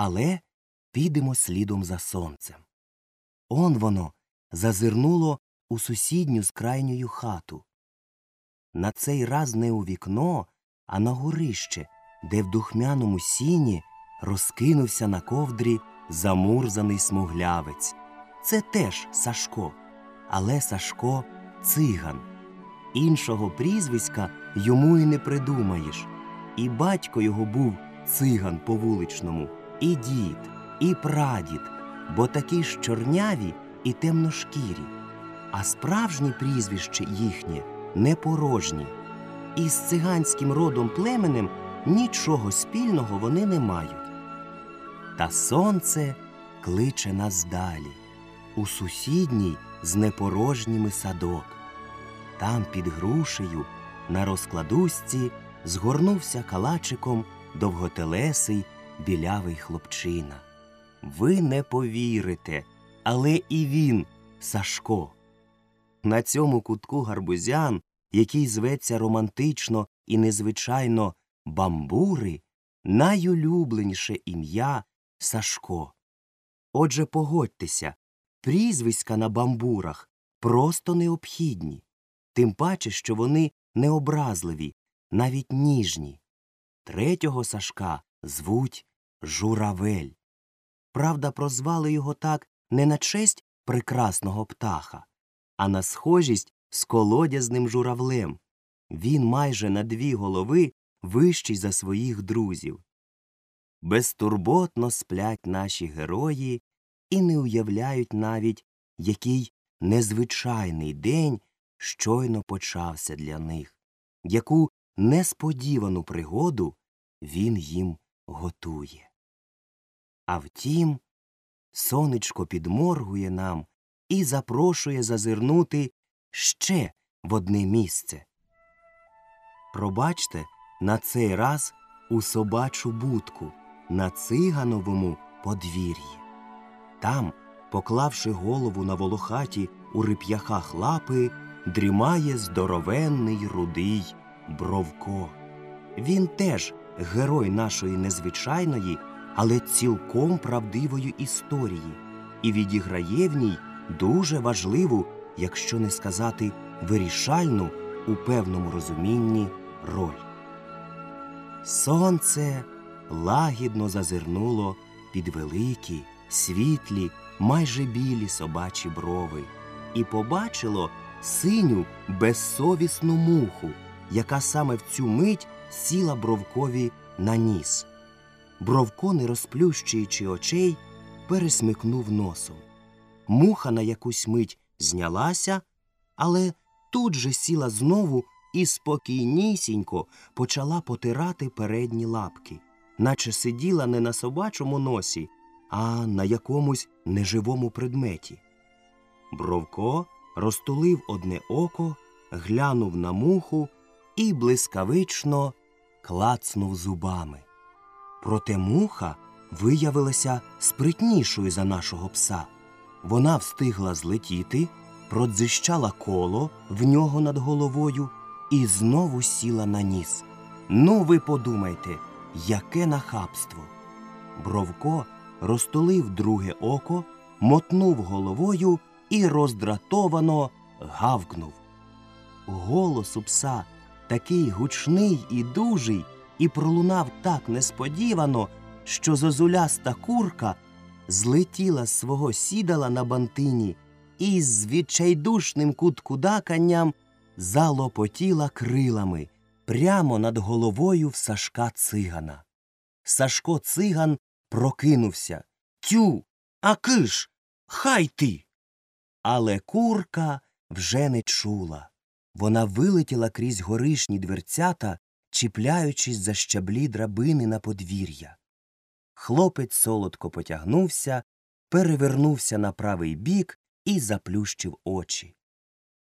Але підемо слідом за сонцем. Он воно зазирнуло у сусідню з хату. На цей раз не у вікно, а на горище, де в духмяному сіні розкинувся на ковдрі замурзаний смуглявець. Це теж Сашко, але Сашко циган. Іншого прізвиська йому і не придумаєш. І батько його був циган по вуличному, і дід, і прадід, бо такі ж чорняві і темношкірі, а справжнє прізвище їхнє непорожні. І з циганським родом племенем нічого спільного вони не мають. Та сонце кличе нас далі, у сусідній з непорожніми садок. Там під грушею на розкладусці згорнувся калачиком довготелесий білявий хлопчина. Ви не повірите, але і він Сашко. На цьому кутку гарбузян, який зветься романтично і незвичайно бамбури, найулюбленіше ім'я Сашко. Отже, погодьтеся, прізвиська на бамбурах просто необхідні, тим паче, що вони необразливі, навіть ніжні. Третього Сашка звуть Журавель. Правда, прозвали його так не на честь прекрасного птаха, а на схожість з колодязним журавлем. Він майже на дві голови вищий за своїх друзів. Безтурботно сплять наші герої і не уявляють навіть, який незвичайний день щойно почався для них, яку несподівану пригоду він їм готує. А втім, сонечко підморгує нам і запрошує зазирнути ще в одне місце. Пробачте, на цей раз у собачу будку на цигановому подвір'ї. Там, поклавши голову на волохаті у рип'яхах лапи, дрімає здоровенний рудий Бровко. Він теж герой нашої незвичайної, але цілком правдивої історії, і відіграє в ній дуже важливу, якщо не сказати вирішальну у певному розумінні роль. Сонце лагідно зазирнуло під великі, світлі, майже білі собачі брови, і побачило синю безсовісну муху, яка саме в цю мить сіла бровкові на ніс. Бровко, не розплющуючи очей, пересмикнув носом. Муха на якусь мить знялася, але тут же сіла знову і спокійнісінько почала потирати передні лапки, наче сиділа не на собачому носі, а на якомусь неживому предметі. Бровко розтулив одне око, глянув на муху і блискавично клацнув зубами. Проте муха виявилася спритнішою за нашого пса. Вона встигла злетіти, продзищала коло в нього над головою і знову сіла на ніс. Ну, ви подумайте, яке нахабство. Бровко розтулив друге око, мотнув головою і роздратовано гавкнув. Голос у пса такий гучний і дужий, і пролунав так несподівано, що зозуляста курка злетіла з свого сідала на бантині і з відчайдушним куткудаканням залопотіла крилами прямо над головою в Сашка цигана. Сашко циган прокинувся. Тю, а киш, хай ти. Але курка вже не чула. Вона вилетіла крізь горишні дверцята, чіпляючись за щаблі драбини на подвір'я. Хлопець солодко потягнувся, перевернувся на правий бік і заплющив очі.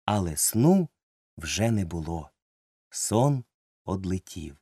Але сну вже не було. Сон одлетів.